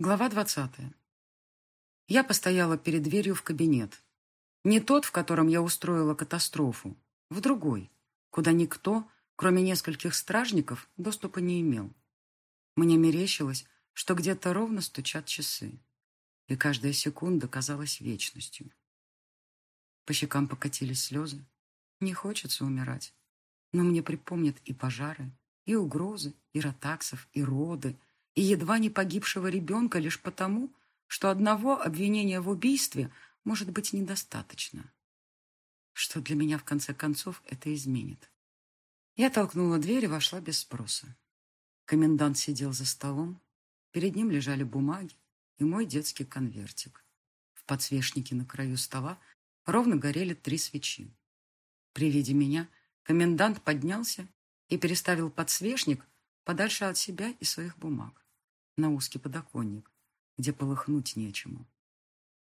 Глава двадцатая. Я постояла перед дверью в кабинет. Не тот, в котором я устроила катастрофу, в другой, куда никто, кроме нескольких стражников, доступа не имел. Мне мерещилось, что где-то ровно стучат часы, и каждая секунда казалась вечностью. По щекам покатились слезы. Не хочется умирать, но мне припомнят и пожары, и угрозы, и ротаксов, и роды, и едва не погибшего ребенка лишь потому, что одного обвинения в убийстве может быть недостаточно. Что для меня, в конце концов, это изменит. Я толкнула дверь и вошла без спроса. Комендант сидел за столом, перед ним лежали бумаги и мой детский конвертик. В подсвечнике на краю стола ровно горели три свечи. При виде меня комендант поднялся и переставил подсвечник подальше от себя и своих бумаг, на узкий подоконник, где полыхнуть нечему.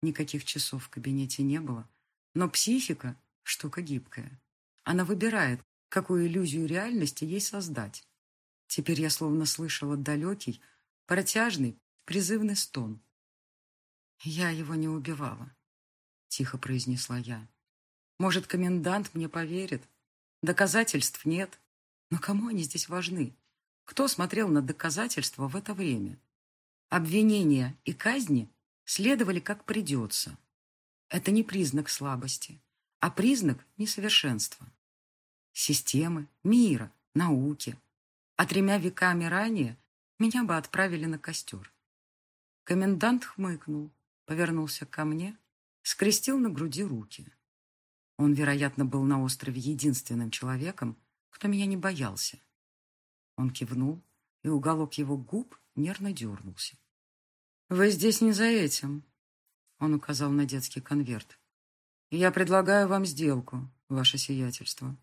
Никаких часов в кабинете не было, но психика — штука гибкая. Она выбирает, какую иллюзию реальности ей создать. Теперь я словно слышала далекий, протяжный, призывный стон. «Я его не убивала», — тихо произнесла я. «Может, комендант мне поверит? Доказательств нет, но кому они здесь важны? Кто смотрел на доказательства в это время? Обвинения и казни следовали как придется. Это не признак слабости, а признак несовершенства. Системы, мира, науки. А тремя веками ранее меня бы отправили на костер. Комендант хмыкнул, повернулся ко мне, скрестил на груди руки. Он, вероятно, был на острове единственным человеком, кто меня не боялся. Он кивнул, и уголок его губ нервно дернулся. «Вы здесь не за этим», — он указал на детский конверт. «Я предлагаю вам сделку, ваше сиятельство».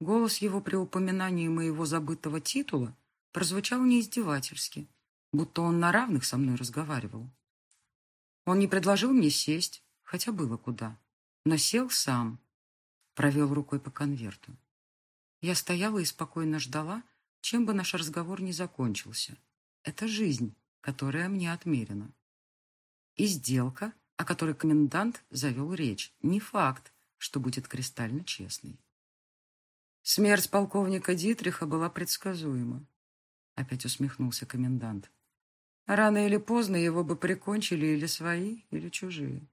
Голос его при упоминании моего забытого титула прозвучал неиздевательски, будто он на равных со мной разговаривал. Он не предложил мне сесть, хотя было куда, но сел сам, провел рукой по конверту. Я стояла и спокойно ждала, чем бы наш разговор ни закончился. Это жизнь, которая мне отмерена. И сделка, о которой комендант завел речь, не факт, что будет кристально честной. Смерть полковника Дитриха была предсказуема. Опять усмехнулся комендант. Рано или поздно его бы прикончили или свои, или чужие.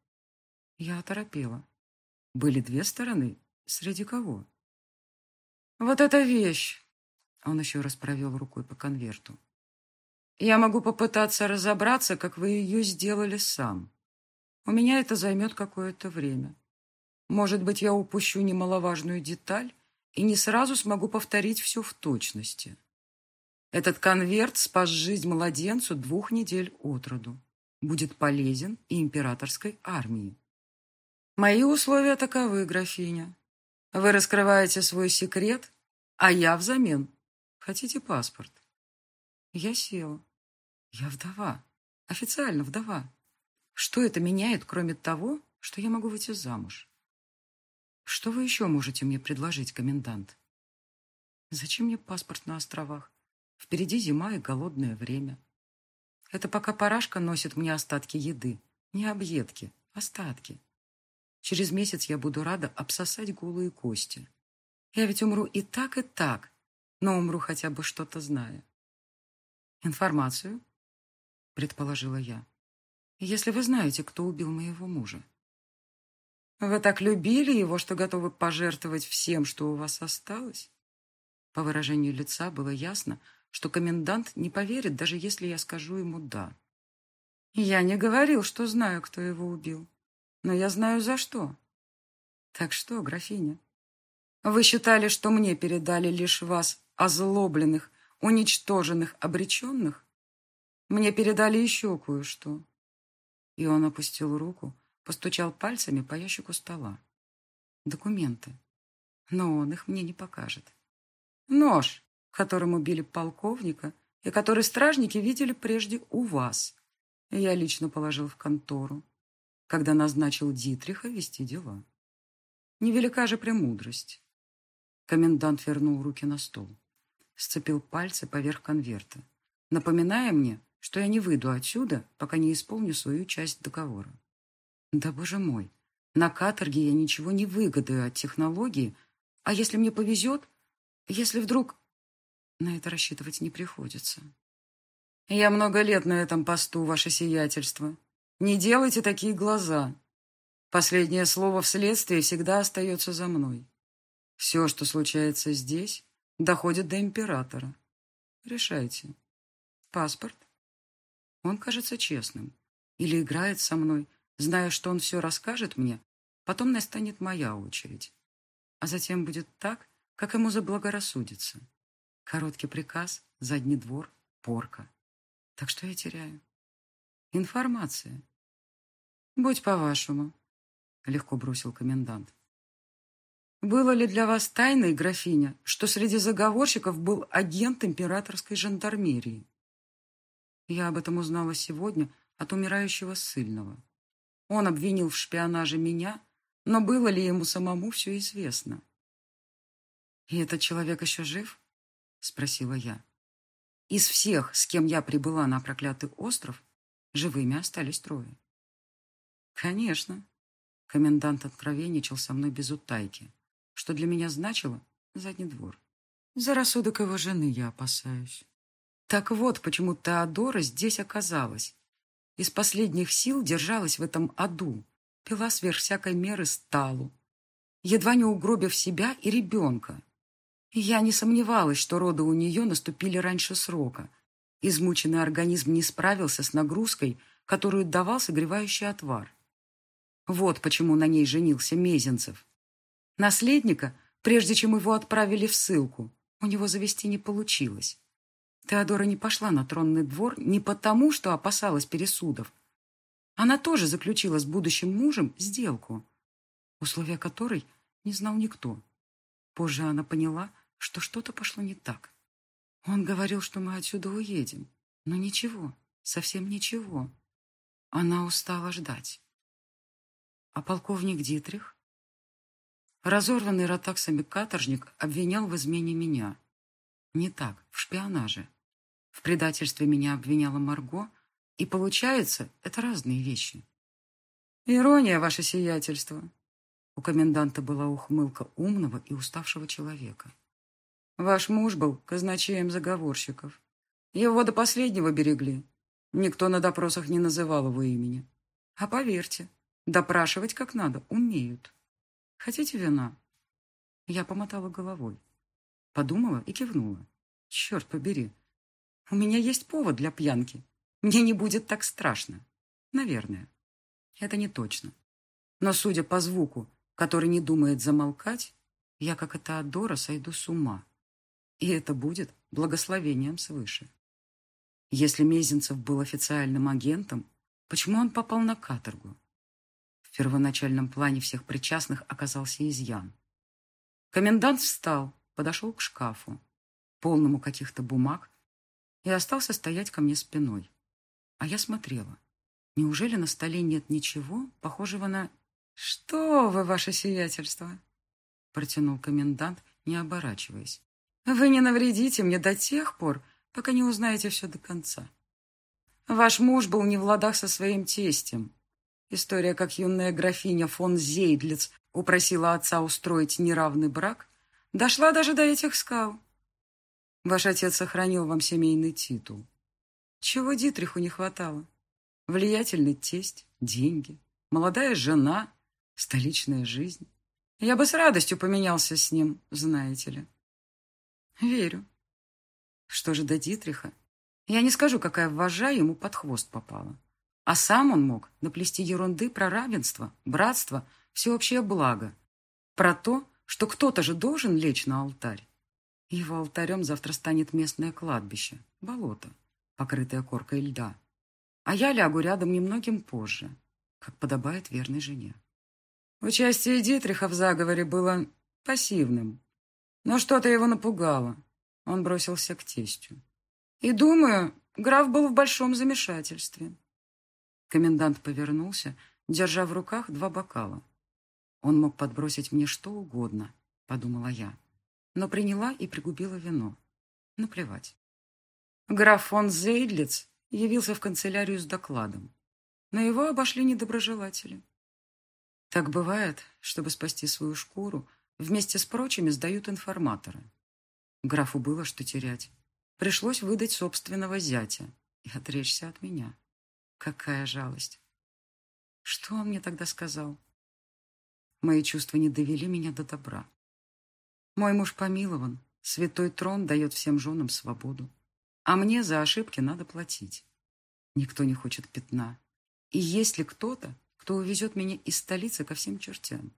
Я оторопела. Были две стороны. Среди кого? Вот эта вещь. Он еще раз провел рукой по конверту. Я могу попытаться разобраться, как вы ее сделали сам. У меня это займет какое-то время. Может быть, я упущу немаловажную деталь и не сразу смогу повторить все в точности. Этот конверт спас жизнь младенцу двух недель от роду. Будет полезен и императорской армии. Мои условия таковы, графиня. Вы раскрываете свой секрет, а я взамен. Хотите паспорт? Я села. Я вдова. Официально вдова. Что это меняет, кроме того, что я могу выйти замуж? Что вы еще можете мне предложить, комендант? Зачем мне паспорт на островах? Впереди зима и голодное время. Это пока парашка носит мне остатки еды. Не объедки, остатки. Через месяц я буду рада обсосать голые кости. Я ведь умру и так, и так, но умру хотя бы что-то зная. Информацию, предположила я. Если вы знаете, кто убил моего мужа. Вы так любили его, что готовы пожертвовать всем, что у вас осталось? По выражению лица было ясно, что комендант не поверит, даже если я скажу ему «да». Я не говорил, что знаю, кто его убил но я знаю за что. Так что, графиня, вы считали, что мне передали лишь вас, озлобленных, уничтоженных, обреченных? Мне передали еще кое-что. И он опустил руку, постучал пальцами по ящику стола. Документы. Но он их мне не покажет. Нож, которым убили полковника, и который стражники видели прежде у вас. Я лично положил в контору когда назначил Дитриха вести дела. Невелика же премудрость. Комендант вернул руки на стол, сцепил пальцы поверх конверта, напоминая мне, что я не выйду отсюда, пока не исполню свою часть договора. Да, боже мой, на каторге я ничего не выгодаю от технологии, а если мне повезет, если вдруг... На это рассчитывать не приходится. Я много лет на этом посту, ваше сиятельство. Не делайте такие глаза. Последнее слово в следствии всегда остается за мной. Все, что случается здесь, доходит до императора. Решайте. Паспорт? Он кажется честным. Или играет со мной, зная, что он все расскажет мне, потом настанет моя очередь. А затем будет так, как ему заблагорассудится. Короткий приказ, задний двор, порка. Так что я теряю? Информация. Будь по-вашему, легко бросил комендант. Было ли для вас тайной, графиня, что среди заговорщиков был агент императорской жандармерии? Я об этом узнала сегодня от умирающего ссыльного. Он обвинил в шпионаже меня, но было ли ему самому все известно? «И этот человек еще жив?» — спросила я. Из всех, с кем я прибыла на проклятый остров, живыми остались трое. «Конечно», — комендант откровенничал со мной без утайки, что для меня значило задний двор. За рассудок его жены я опасаюсь. Так вот, почему Теодора здесь оказалась. Из последних сил держалась в этом аду, пила сверх всякой меры сталу, едва не угробив себя и ребенка. Я не сомневалась, что роды у нее наступили раньше срока. Измученный организм не справился с нагрузкой, которую давал согревающий отвар. Вот почему на ней женился Мезенцев. Наследника, прежде чем его отправили в ссылку, у него завести не получилось. Теодора не пошла на тронный двор не потому, что опасалась пересудов. Она тоже заключила с будущим мужем сделку, условия которой не знал никто. Позже она поняла, что что-то пошло не так. Он говорил, что мы отсюда уедем. Но ничего, совсем ничего. Она устала ждать. А полковник Дитрих? Разорванный ротаксами каторжник обвинял в измене меня. Не так, в шпионаже. В предательстве меня обвиняла Марго, и получается, это разные вещи. Ирония, ваше сиятельство. У коменданта была ухмылка умного и уставшего человека. Ваш муж был казначеем заговорщиков. Его до последнего берегли. Никто на допросах не называл его имени. А поверьте, допрашивать как надо умеют. Хотите вина? Я помотала головой. Подумала и кивнула. Черт побери, у меня есть повод для пьянки. Мне не будет так страшно. Наверное. Это не точно. Но, судя по звуку, который не думает замолкать, я, как эта Адора, сойду с ума. И это будет благословением свыше. Если Мезенцев был официальным агентом, почему он попал на каторгу? В первоначальном плане всех причастных оказался изъян. Комендант встал, подошел к шкафу, полному каких-то бумаг и остался стоять ко мне спиной. А я смотрела. Неужели на столе нет ничего, похожего на... «Что вы, ваше сиятельство?» протянул комендант, не оборачиваясь. «Вы не навредите мне до тех пор, пока не узнаете все до конца. Ваш муж был не в ладах со своим тестем. История, как юная графиня фон Зейдлиц упросила отца устроить неравный брак, дошла даже до этих скал. Ваш отец сохранил вам семейный титул. Чего Дитриху не хватало? Влиятельный тесть, деньги, молодая жена, столичная жизнь. Я бы с радостью поменялся с ним, знаете ли. Верю. Что же до Дитриха? Я не скажу, какая вожа ему под хвост попала. А сам он мог наплести ерунды про равенство, братство, всеобщее благо. Про то, что кто-то же должен лечь на алтарь. Его алтарем завтра станет местное кладбище, болото, покрытое коркой льда. А я лягу рядом немногим позже, как подобает верной жене. Участие Дитриха в заговоре было пассивным, но что-то его напугало. Он бросился к тестю. И, думаю, граф был в большом замешательстве. Комендант повернулся, держа в руках два бокала. Он мог подбросить мне что угодно, подумала я но приняла и пригубила вино. Наплевать. Граф фон Зейдлиц явился в канцелярию с докладом. Но его обошли недоброжелатели. Так бывает, чтобы спасти свою шкуру, вместе с прочими сдают информаторы. Графу было что терять. Пришлось выдать собственного зятя и отречься от меня. Какая жалость. Что он мне тогда сказал? Мои чувства не довели меня до добра. Мой муж помилован, святой трон дает всем женам свободу. А мне за ошибки надо платить. Никто не хочет пятна. И есть ли кто-то, кто увезет меня из столицы ко всем чертям?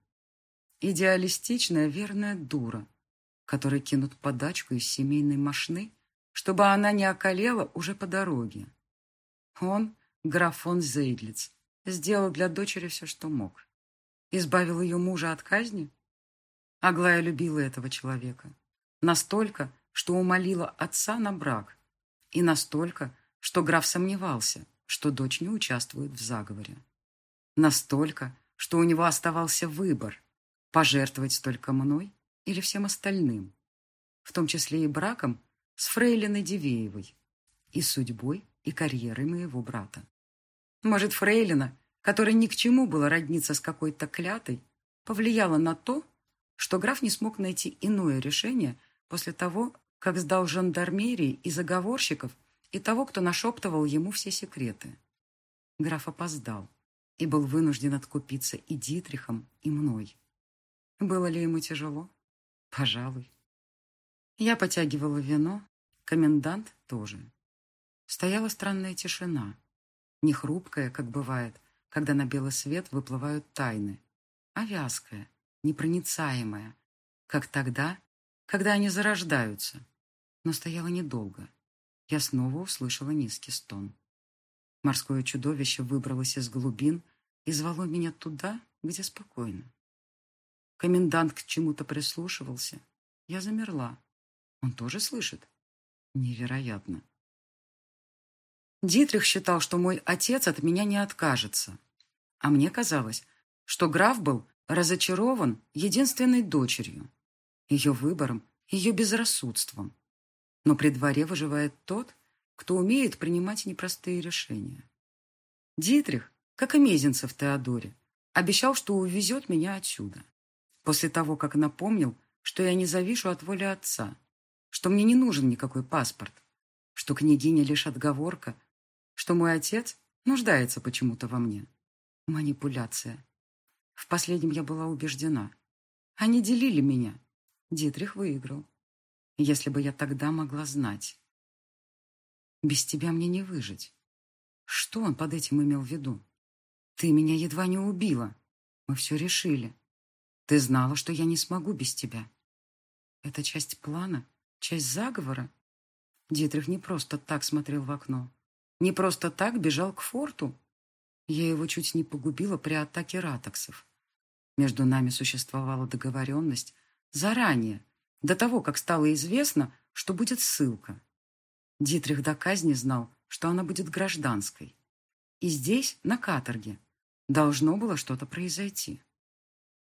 Идеалистичная, верная дура, которой кинут подачку из семейной мошны, чтобы она не околела уже по дороге. Он, граф фон Зейдлиц, сделал для дочери все, что мог. Избавил ее мужа от казни? Аглая любила этого человека. Настолько, что умолила отца на брак, и настолько, что граф сомневался, что дочь не участвует в заговоре. Настолько, что у него оставался выбор – пожертвовать только мной или всем остальным, в том числе и браком с фрейлиной Дивеевой, и судьбой и карьерой моего брата. Может, фрейлина, которой ни к чему было родниться с какой-то клятой, повлияла на то, что граф не смог найти иное решение после того, как сдал жандармерии и заговорщиков, и того, кто нашептывал ему все секреты. Граф опоздал и был вынужден откупиться и Дитрихом, и мной. Было ли ему тяжело? Пожалуй. Я потягивала вино, комендант тоже. Стояла странная тишина, не хрупкая, как бывает, когда на белый свет выплывают тайны, а вязкая, непроницаемая, как тогда, когда они зарождаются, но стояла недолго. Я снова услышала низкий стон. Морское чудовище выбралось из глубин и звало меня туда, где спокойно. Комендант к чему-то прислушивался. Я замерла. Он тоже слышит? Невероятно. Дитрих считал, что мой отец от меня не откажется. А мне казалось, что граф был разочарован единственной дочерью, ее выбором, ее безрассудством. Но при дворе выживает тот, кто умеет принимать непростые решения. Дитрих, как и Мезенцев Теодоре, обещал, что увезет меня отсюда. После того, как напомнил, что я не завишу от воли отца, что мне не нужен никакой паспорт, что княгиня лишь отговорка, что мой отец нуждается почему-то во мне. Манипуляция. В последнем я была убеждена. Они делили меня. Дитрих выиграл. Если бы я тогда могла знать. Без тебя мне не выжить. Что он под этим имел в виду? Ты меня едва не убила. Мы все решили. Ты знала, что я не смогу без тебя. Это часть плана, часть заговора. Дитрих не просто так смотрел в окно. Не просто так бежал к форту. Я его чуть не погубила при атаке ратоксов. Между нами существовала договоренность заранее, до того, как стало известно, что будет ссылка. Дитрих до казни знал, что она будет гражданской. И здесь, на каторге, должно было что-то произойти.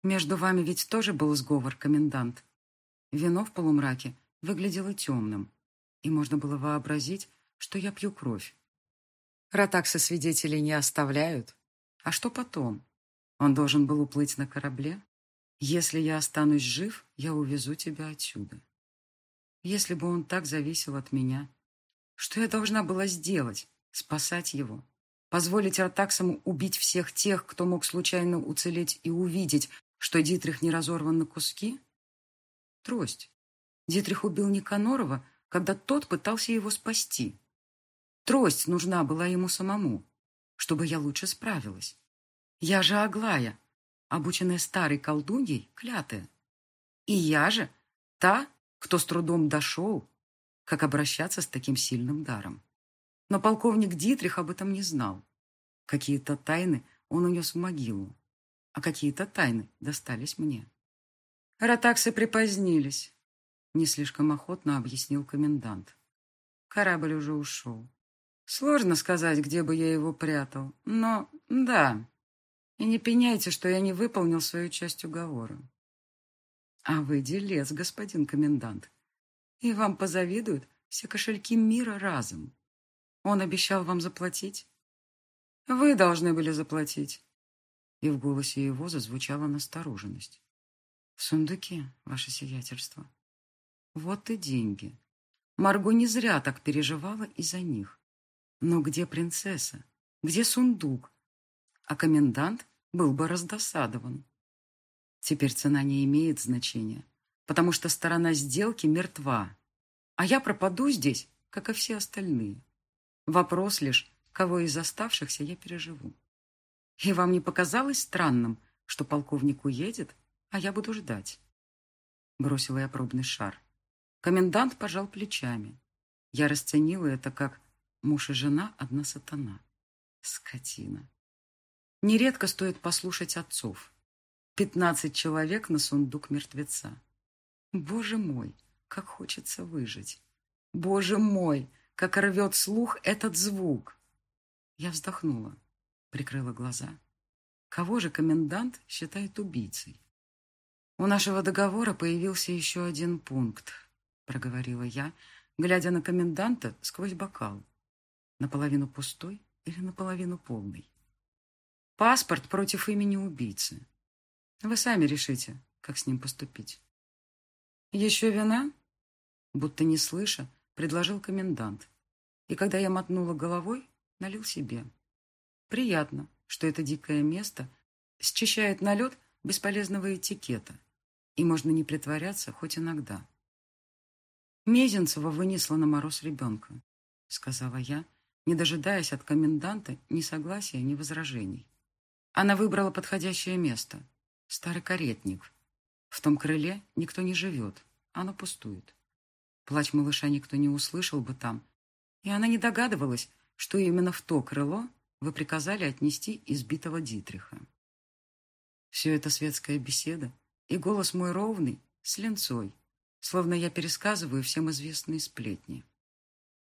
Между вами ведь тоже был сговор, комендант. Вино в полумраке выглядело темным, и можно было вообразить, что я пью кровь. Ратаксы свидетелей не оставляют. А что потом? Он должен был уплыть на корабле? Если я останусь жив, я увезу тебя отсюда. Если бы он так зависел от меня, что я должна была сделать? Спасать его? Позволить Артаксаму убить всех тех, кто мог случайно уцелеть и увидеть, что Дитрих не разорван на куски? Трость. Дитрих убил Никанорова, когда тот пытался его спасти. Трость нужна была ему самому, чтобы я лучше справилась. Я же Аглая, обученная старой колдуньей, клятая. И я же та, кто с трудом дошел, как обращаться с таким сильным даром. Но полковник Дитрих об этом не знал. Какие-то тайны он унес в могилу, а какие-то тайны достались мне. Ротаксы припозднились, не слишком охотно объяснил комендант. Корабль уже ушел. Сложно сказать, где бы я его прятал, но да, и не пеняйте, что я не выполнил свою часть уговора. А вы делец, господин комендант. И вам позавидуют все кошельки мира разом. Он обещал вам заплатить? Вы должны были заплатить. И в голосе его зазвучала настороженность. В сундуке, ваше сиятельство. Вот и деньги. Марго не зря так переживала из-за них. Но где принцесса? Где сундук? А комендант был бы раздосадован. Теперь цена не имеет значения, потому что сторона сделки мертва, а я пропаду здесь, как и все остальные. Вопрос лишь, кого из оставшихся я переживу. И вам не показалось странным, что полковник уедет, а я буду ждать?» Бросила я пробный шар. Комендант пожал плечами. Я расценила это как муж и жена одна сатана. Скотина. Нередко стоит послушать отцов. Пятнадцать человек на сундук мертвеца. Боже мой, как хочется выжить. Боже мой, как рвет слух этот звук. Я вздохнула, прикрыла глаза. Кого же комендант считает убийцей? У нашего договора появился еще один пункт, проговорила я, глядя на коменданта сквозь бокал. Наполовину пустой или наполовину полный. Паспорт против имени убийцы. Вы сами решите, как с ним поступить. Еще вина? Будто не слыша, предложил комендант. И когда я мотнула головой, налил себе. Приятно, что это дикое место счищает налет бесполезного этикета, и можно не притворяться хоть иногда. Мезенцева вынесла на мороз ребенка, сказала я, не дожидаясь от коменданта ни согласия, ни возражений. Она выбрала подходящее место. Старый каретник. В том крыле никто не живет, оно пустует. Плач малыша никто не услышал бы там, и она не догадывалась, что именно в то крыло вы приказали отнести избитого Дитриха. Все это светская беседа, и голос мой ровный, с ленцой, словно я пересказываю всем известные сплетни.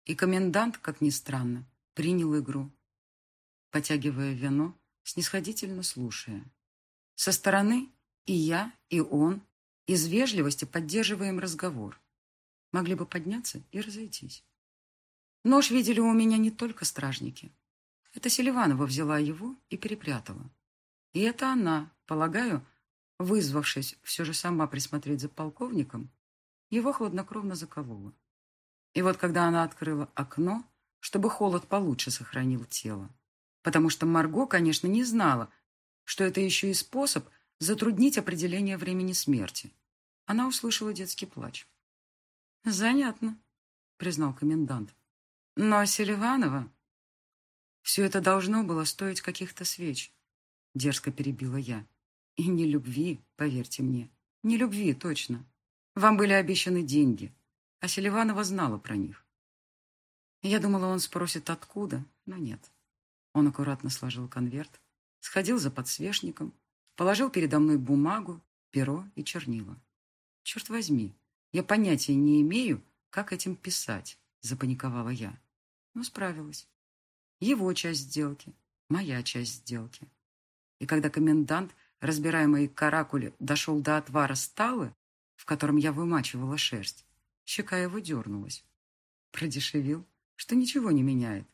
И комендант, как ни странно, принял игру, потягивая вино, снисходительно слушая. Со стороны и я, и он из вежливости поддерживаем разговор. Могли бы подняться и разойтись. Нож видели у меня не только стражники. Это Селиванова взяла его и перепрятала. И это она, полагаю, вызвавшись все же сама присмотреть за полковником, его хладнокровно заколола. И вот когда она открыла окно, чтобы холод получше сохранил тело, потому что Марго, конечно, не знала, что это еще и способ затруднить определение времени смерти. Она услышала детский плач. «Занятно», — признал комендант. Но Селиванова... Все это должно было стоить каких-то свеч, дерзко перебила я. И не любви, поверьте мне. Не любви, точно. Вам были обещаны деньги, а Селиванова знала про них. Я думала, он спросит, откуда, но нет. Он аккуратно сложил конверт, сходил за подсвечником, положил передо мной бумагу, перо и чернила. Черт возьми, я понятия не имею, как этим писать, запаниковала я но справилась. Его часть сделки, моя часть сделки. И когда комендант, разбирая мои каракули, дошел до отвара сталы, в котором я вымачивала шерсть, щека его дернулась. Продешевил, что ничего не меняет.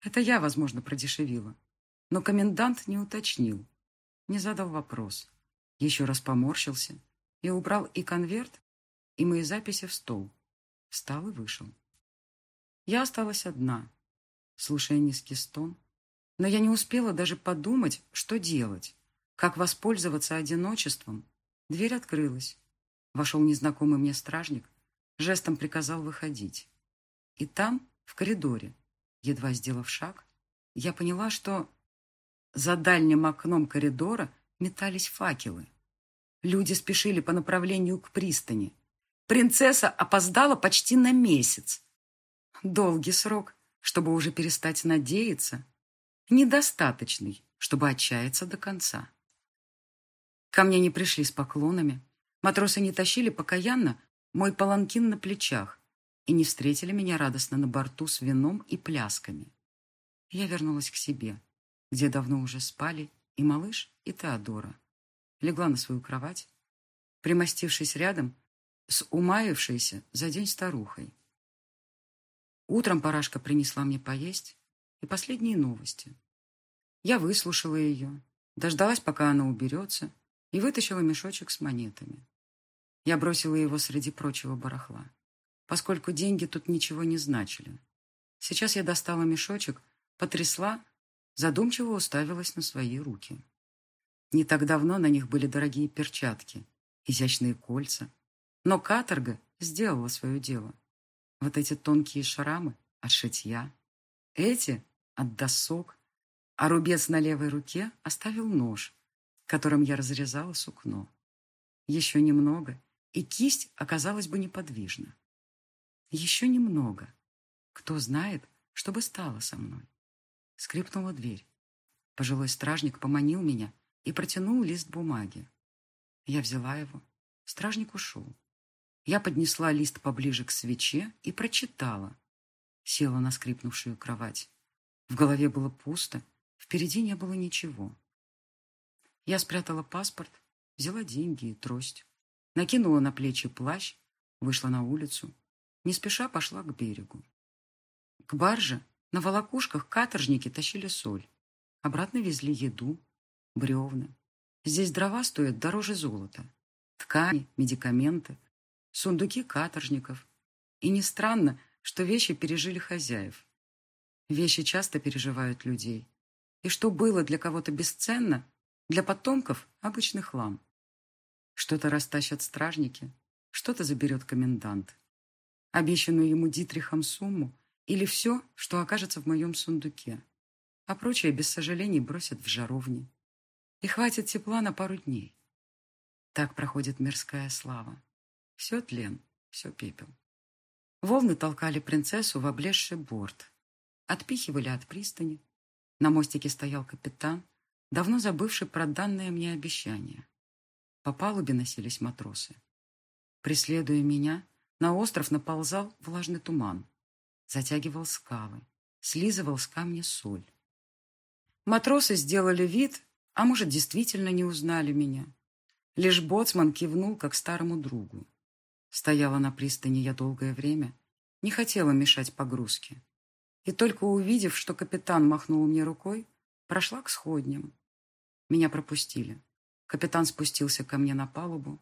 Это я, возможно, продешевила. Но комендант не уточнил, не задал вопрос. Еще раз поморщился и убрал и конверт, и мои записи в стол. Встал и вышел. Я осталась одна, слушая низкий стон. Но я не успела даже подумать, что делать, как воспользоваться одиночеством. Дверь открылась. Вошел незнакомый мне стражник, жестом приказал выходить. И там, в коридоре, едва сделав шаг, я поняла, что за дальним окном коридора метались факелы. Люди спешили по направлению к пристани. Принцесса опоздала почти на месяц. Долгий срок, чтобы уже перестать надеяться. Недостаточный, чтобы отчаяться до конца. Ко мне не пришли с поклонами. Матросы не тащили покаянно мой паланкин на плечах и не встретили меня радостно на борту с вином и плясками. Я вернулась к себе, где давно уже спали и малыш, и Теодора. Легла на свою кровать, примостившись рядом с умаившейся за день старухой. Утром парашка принесла мне поесть и последние новости. Я выслушала ее, дождалась, пока она уберется, и вытащила мешочек с монетами. Я бросила его среди прочего барахла, поскольку деньги тут ничего не значили. Сейчас я достала мешочек, потрясла, задумчиво уставилась на свои руки. Не так давно на них были дорогие перчатки, изящные кольца. Но каторга сделала свое дело. Вот эти тонкие шрамы от шитья, эти от досок, а рубец на левой руке оставил нож, которым я разрезала сукно. Еще немного, и кисть оказалась бы неподвижна. Еще немного. Кто знает, что бы стало со мной. Скрипнула дверь. Пожилой стражник поманил меня и протянул лист бумаги. Я взяла его. Стражник ушел. Я поднесла лист поближе к свече и прочитала. Села на скрипнувшую кровать. В голове было пусто, впереди не было ничего. Я спрятала паспорт, взяла деньги и трость, накинула на плечи плащ, вышла на улицу, не спеша пошла к берегу. К барже на волокушках каторжники тащили соль, обратно везли еду, бревна. Здесь дрова стоят дороже золота, ткани, медикаменты, сундуки каторжников. И не странно, что вещи пережили хозяев. Вещи часто переживают людей. И что было для кого-то бесценно, для потомков – обычный хлам. Что-то растащат стражники, что-то заберет комендант. Обещанную ему Дитрихом сумму или все, что окажется в моем сундуке. А прочее без сожалений бросят в жаровни. И хватит тепла на пару дней. Так проходит мирская слава. Все тлен, все пепел. Волны толкали принцессу в облезший борт. Отпихивали от пристани. На мостике стоял капитан, давно забывший про данное мне обещание. По палубе носились матросы. Преследуя меня, на остров наползал влажный туман. Затягивал скалы, слизывал с камня соль. Матросы сделали вид, а может, действительно не узнали меня. Лишь боцман кивнул, как старому другу. Стояла на пристани я долгое время, не хотела мешать погрузке. И только увидев, что капитан махнул мне рукой, прошла к сходням. Меня пропустили. Капитан спустился ко мне на палубу.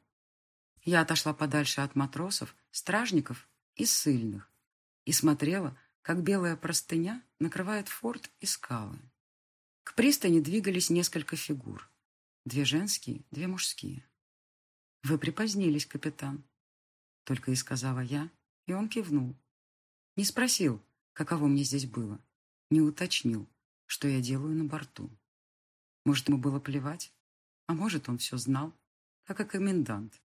Я отошла подальше от матросов, стражников и ссыльных и смотрела, как белая простыня накрывает форт и скалы. К пристани двигались несколько фигур. Две женские, две мужские. «Вы припозднились, капитан», только и сказала я, и он кивнул. Не спросил, каково мне здесь было. Не уточнил, что я делаю на борту. Может, ему было плевать, а может, он все знал, как и комендант.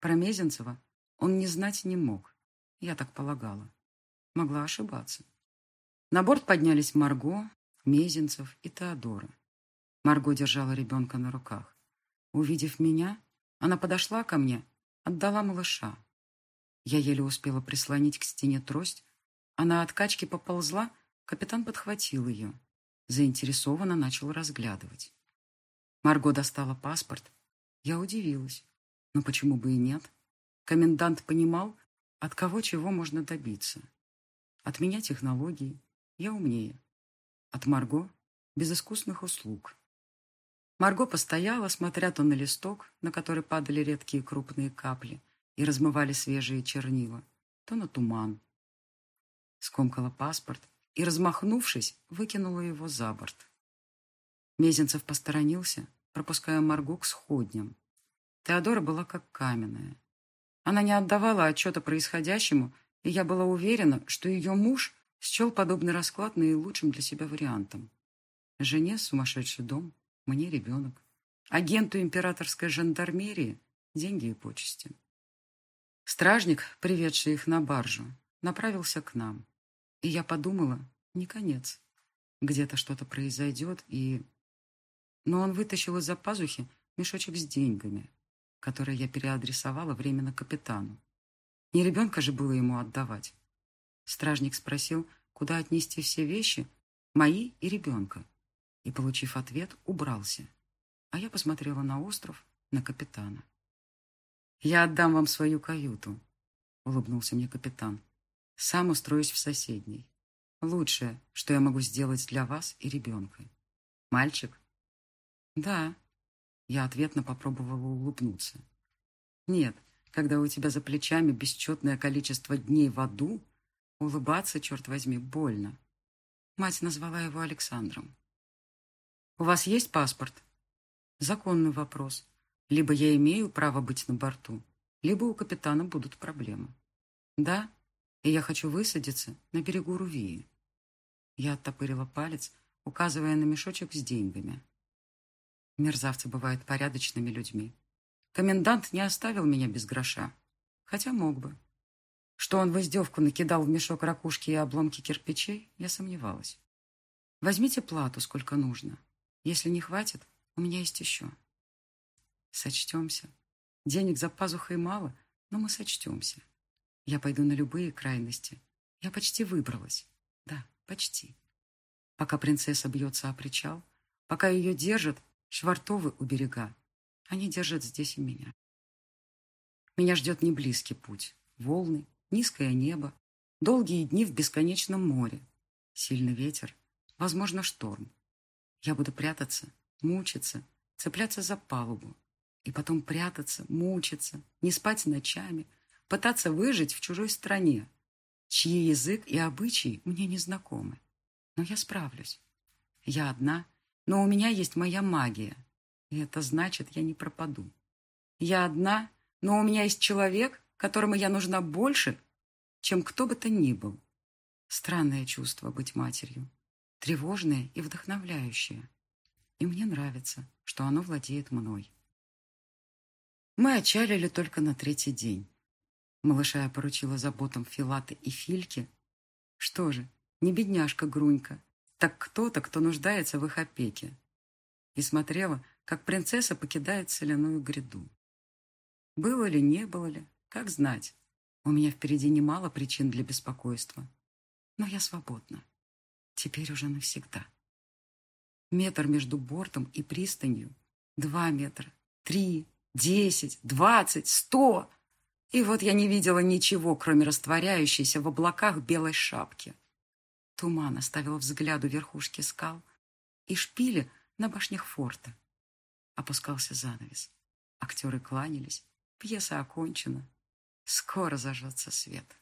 Про Мезенцева он не знать не мог, я так полагала. Могла ошибаться. На борт поднялись Марго, Мезенцев и Теодора. Марго держала ребенка на руках. Увидев меня, она подошла ко мне, отдала малыша. Я еле успела прислонить к стене трость. Она от качки поползла, капитан подхватил ее. Заинтересованно начал разглядывать. Марго достала паспорт. Я удивилась. Но почему бы и нет? Комендант понимал, от кого чего можно добиться. От меня технологии, я умнее. От Марго без искусных услуг. Марго постояла, смотря то на листок, на который падали редкие крупные капли, и размывали свежие чернила, то на туман. Скомкала паспорт и, размахнувшись, выкинула его за борт. Мезенцев посторонился, пропуская Марго к сходням. Теодора была как каменная. Она не отдавала отчета происходящему, и я была уверена, что ее муж счел подобный расклад наилучшим для себя вариантом. Жене сумасшедший дом, мне ребенок. Агенту императорской жандармерии деньги и почести. Стражник, приведший их на баржу, направился к нам. И я подумала, не конец. Где-то что-то произойдет, и... Но он вытащил из-за пазухи мешочек с деньгами, который я переадресовала временно капитану. Не ребенка же было ему отдавать. Стражник спросил, куда отнести все вещи, мои и ребенка. И, получив ответ, убрался. А я посмотрела на остров, на капитана. «Я отдам вам свою каюту», — улыбнулся мне капитан. Сам устроюсь в соседней. Лучшее, что я могу сделать для вас и ребенка. Мальчик? Да. Я ответно попробовала улыбнуться. Нет, когда у тебя за плечами бесчетное количество дней в аду, улыбаться, черт возьми, больно. Мать назвала его Александром. «У вас есть паспорт?» Законный вопрос. Либо я имею право быть на борту, либо у капитана будут проблемы. Да, и я хочу высадиться на берегу Рувии. Я оттопырила палец, указывая на мешочек с деньгами. Мерзавцы бывают порядочными людьми. Комендант не оставил меня без гроша, хотя мог бы. Что он в издевку накидал в мешок ракушки и обломки кирпичей, я сомневалась. Возьмите плату, сколько нужно. Если не хватит, у меня есть еще. Сочтемся. Денег за пазухой мало, но мы сочтемся. Я пойду на любые крайности. Я почти выбралась. Да, почти. Пока принцесса бьется о причал, пока ее держат швартовы у берега, они держат здесь и меня. Меня ждет неблизкий путь. Волны, низкое небо, долгие дни в бесконечном море, сильный ветер, возможно, шторм. Я буду прятаться, мучиться, цепляться за палубу, и потом прятаться, мучиться, не спать ночами, пытаться выжить в чужой стране, чьи язык и обычаи мне не знакомы. Но я справлюсь. Я одна, но у меня есть моя магия, и это значит, я не пропаду. Я одна, но у меня есть человек, которому я нужна больше, чем кто бы то ни был. Странное чувство быть матерью, тревожное и вдохновляющее. И мне нравится, что оно владеет мной. Мы отчалили только на третий день. Малыша я поручила заботам Филаты и Фильки. Что же, не бедняжка Грунька, так кто-то, кто нуждается в их опеке. И смотрела, как принцесса покидает соляную гряду. Было ли, не было ли, как знать. У меня впереди немало причин для беспокойства. Но я свободна. Теперь уже навсегда. Метр между бортом и пристанью. Два метра. Три десять, двадцать, сто. И вот я не видела ничего, кроме растворяющейся в облаках белой шапки. Туман оставил взгляду верхушки скал и шпили на башнях форта. Опускался занавес. Актеры кланялись. Пьеса окончена. Скоро зажжется свет.